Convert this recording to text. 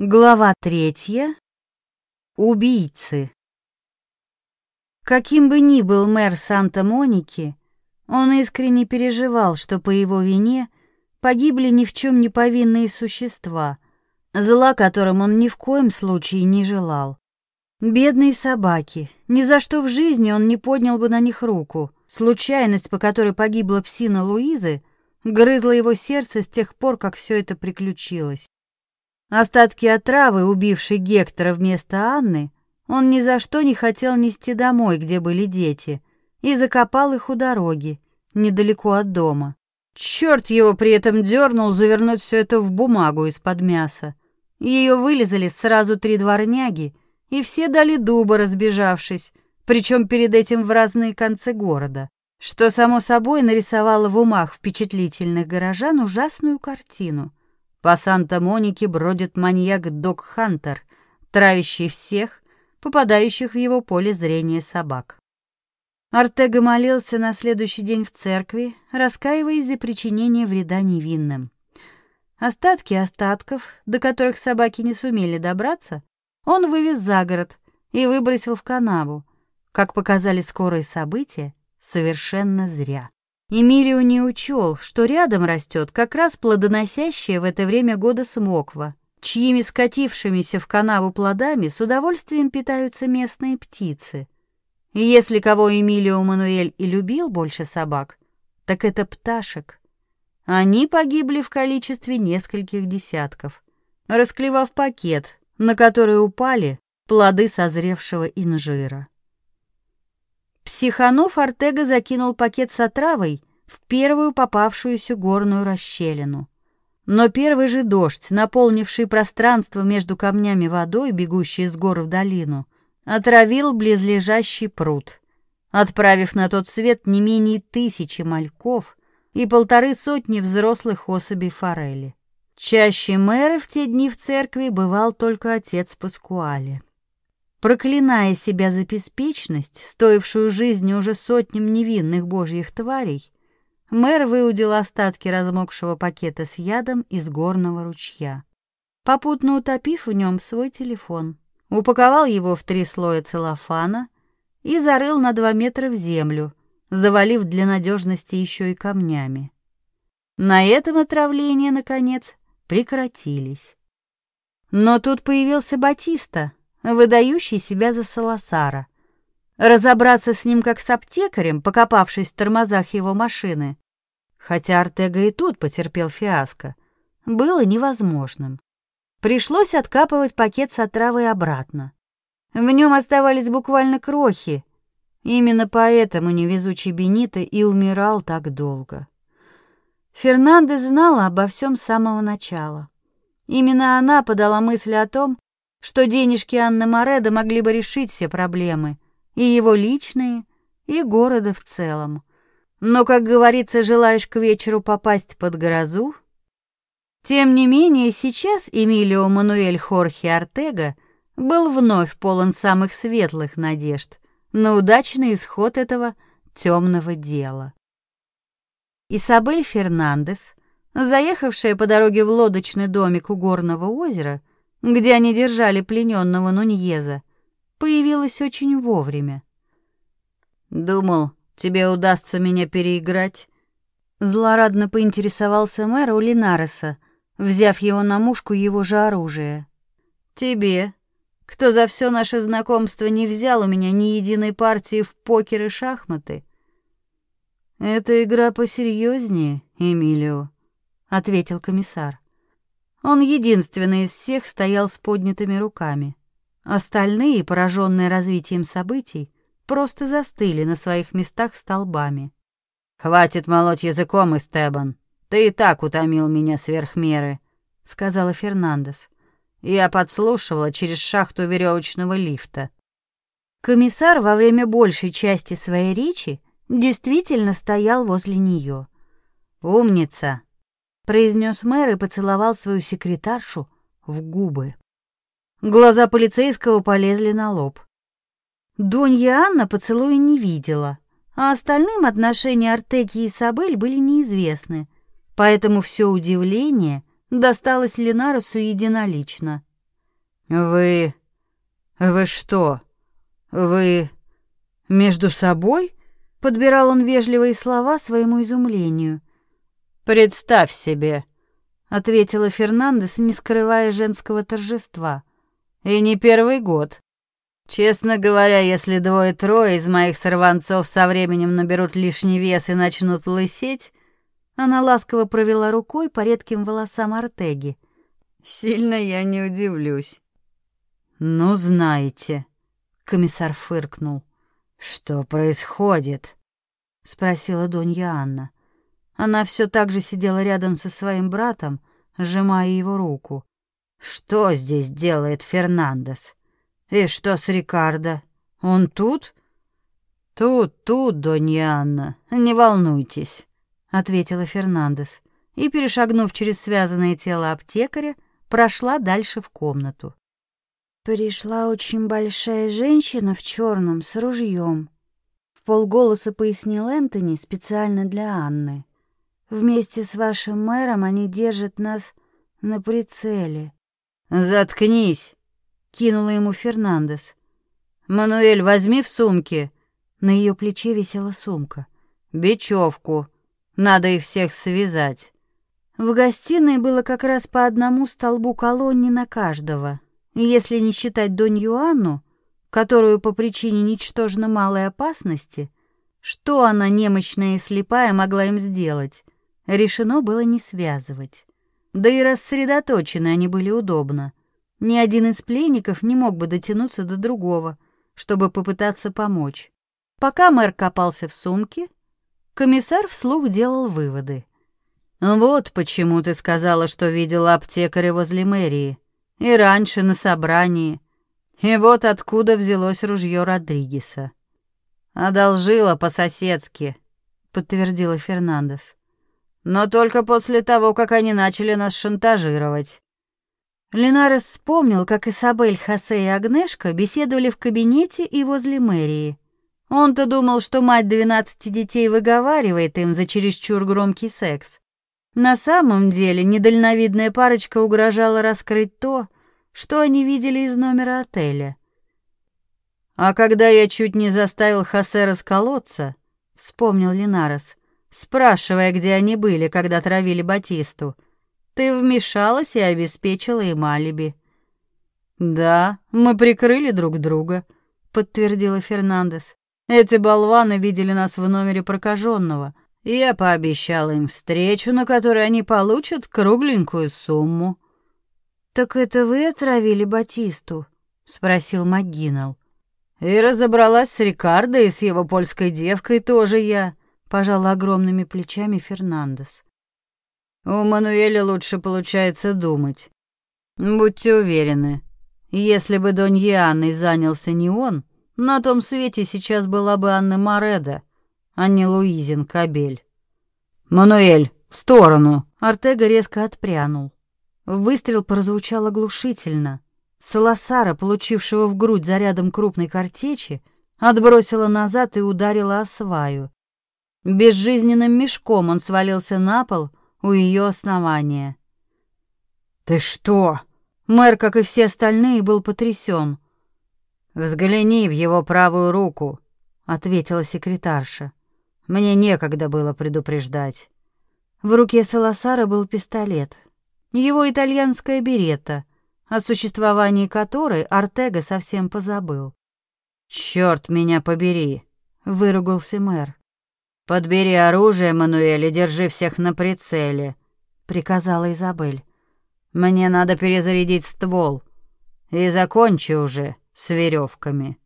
Глава третья. Убийцы. Каким бы ни был мэр Санта-Моники, он искренне переживал, что по его вине погибли ни в чем не повинные существа, зла которым он ни в коем случае не желал. Бедные собаки, ни за что в жизни он не поднял бы на них руку. Случайность, по которой погибла псина Луизы, грызла его сердце с тех пор, как все это приключилось. Остатки отравы, убившей Гектора вместо Анны, он ни за что не хотел нести домой, где были дети, и закопал их у дороги, недалеко от дома. Черт его при этом дернул завернуть все это в бумагу из-под мяса. Ее вылезали сразу три дворняги, и все дали дуба, разбежавшись, причем перед этим в разные концы города, что, само собой, нарисовало в умах впечатлительных горожан ужасную картину — по Санта-Монике бродит маньяк Док Хантер, травящий всех, попадающих в его поле зрения собак. Артега молился на следующий день в церкви, раскаиваясь за причинение вреда невинным. Остатки остатков, до которых собаки не сумели добраться, он вывез за город и выбросил в канаву. Как показали скорые события, совершенно зря. Эмилио не учел, что рядом растет как раз плодоносящая в это время года смоква, чьими скатившимися в канаву плодами с удовольствием питаются местные птицы. И если кого Эмилио Мануэль и любил больше собак, так это пташек. Они погибли в количестве нескольких десятков, расклевав пакет, на который упали плоды созревшего инжира. Психанув, Артега закинул пакет с отравой в первую попавшуюся горную расщелину. Но первый же дождь, наполнивший пространство между камнями водой, бегущей с гор в долину, отравил близлежащий пруд, отправив на тот свет не менее тысячи мальков и полторы сотни взрослых особей форели. Чаще мэра в те дни в церкви бывал только отец Паскуале. Проклиная себя за беспечность, стоившую жизни уже сотням невинных божьих тварей, мэр выудил остатки размокшего пакета с ядом из горного ручья, попутно утопив в нем свой телефон, упаковал его в три слоя целлофана и зарыл на два метра в землю, завалив для надежности еще и камнями. На этом отравления, наконец, прекратились. Но тут появился Батиста — выдающий себя за Саласара. Разобраться с ним как с аптекарем, покопавшись в тормозах его машины, хотя Артега и тут потерпел фиаско, было невозможным. Пришлось откапывать пакет с отравой обратно. В нем оставались буквально крохи. Именно поэтому невезучий Бенито и умирал так долго. Фернандес знала обо всем с самого начала. Именно она подала мысль о том, что денежки Анны Мореда могли бы решить все проблемы, и его личные, и города в целом. Но, как говорится, желаешь к вечеру попасть под грозу? Тем не менее, сейчас Эмилио Мануэль Хорхе Артега был вновь полон самых светлых надежд на удачный исход этого темного дела. Исабель Фернандес, заехавшая по дороге в лодочный домик у горного озера, где они держали плененного Нуньеза, появилась очень вовремя. «Думал, тебе удастся меня переиграть?» Злорадно поинтересовался мэр у Линареса, взяв его на мушку его же оружие. «Тебе, кто за все наше знакомство не взял у меня ни единой партии в покер и шахматы?» «Это игра посерьезнее, Эмилио», — ответил комиссар. Он единственный из всех стоял с поднятыми руками. Остальные, пораженные развитием событий, просто застыли на своих местах столбами. «Хватит молоть языком, Эстебан. Ты и так утомил меня сверх меры», — сказала Фернандес. Я подслушивала через шахту веревочного лифта. Комиссар во время большей части своей речи действительно стоял возле нее. «Умница!» Произнес мэр и поцеловал свою секретаршу в губы. Глаза полицейского полезли на лоб. Донья Анна поцелуя не видела, а остальным отношения Артеки и Сабель были неизвестны, поэтому все удивление досталось Ленаросу единолично. Вы... вы что? Вы... между собой? Подбирал он вежливые слова своему изумлению. Представь себе, ответила Фернандес, не скрывая женского торжества. И не первый год. Честно говоря, если двое-трое из моих сорванцов со временем наберут лишний вес и начнут лысеть, она ласково провела рукой по редким волосам Артеги. Сильно я не удивлюсь. Ну, знаете, комиссар фыркнул. Что происходит? спросила Донья Анна. Она все так же сидела рядом со своим братом, сжимая его руку. Что здесь делает Фернандес? И что с Рикардо? Он тут? Тут, тут, Донья Анна. Не волнуйтесь, ответила Фернандес и, перешагнув через связанное тело аптекаря, прошла дальше в комнату. Пришла очень большая женщина в черном с ружьем. В полголоса пояснил Энтони специально для Анны. Вместе с вашим мэром они держат нас на прицеле. Заткнись, кинула ему Фернандес. Мануэль, возьми в сумке. На ее плече висела сумка. Бечевку. Надо их всех связать. В гостиной было как раз по одному столбу колонни на каждого. Если не считать Донь Юанну, которую по причине ничтожно малой опасности, что она, немощная и слепая, могла им сделать, решено было не связывать. Да и рассредоточены они были удобно. Ни один из пленников не мог бы дотянуться до другого, чтобы попытаться помочь. Пока мэр копался в сумке, комиссар вслух делал выводы. «Вот почему ты сказала, что видела аптекаря возле мэрии. И раньше на собрании. И вот откуда взялось ружье Родригеса. Одолжила по-соседски», — подтвердила Фернандес. «Но только после того, как они начали нас шантажировать. Ленарес вспомнил, как Исабель, Хосе и Агнешка беседовали в кабинете и возле мэрии. Он-то думал, что мать двенадцати детей выговаривает им за чересчур громкий секс. На самом деле недальновидная парочка угрожала раскрыть то, что они видели из номера отеля. «А когда я чуть не заставил Хосе расколоться», — вспомнил Ленарес, спрашивая, где они были, когда травили Батисту, — ты вмешалась и обеспечила им алиби. Да, мы прикрыли друг друга, подтвердила Фернандес. Эти болваны видели нас в номере прокаженного. Я пообещала им встречу, на которой они получат кругленькую сумму. Так это вы отравили Батисту? спросил МакГиннелл. И разобралась с Рикардо и с его польской девкой тоже я, пожала огромными плечами Фернандес. У Мануэля лучше получается думать. Будьте уверены, если бы Доньяной занялся не он, на том свете сейчас была бы Анна Мореда, а не Луизин Кабель. «Мануэль, в сторону!» Артега резко отпрянул. Выстрел прозвучал оглушительно. Саласара, получившего в грудь зарядом крупной картечи, отбросила назад и ударила о сваю. Безжизненным мешком он свалился на пол, у ее основания. «Ты что?» Мэр, как и все остальные, был потрясен. «Взгляни в его правую руку», — ответила секретарша. «Мне некогда было предупреждать». В руке Саласара был пистолет. Его итальянская берета, о существовании которой Артега совсем позабыл. «Чёрт меня побери!» — выругался мэр. «Подбери оружие, Мануэль, и держи всех на прицеле», — приказала Изабель. «Мне надо перезарядить ствол. И закончи уже с веревками».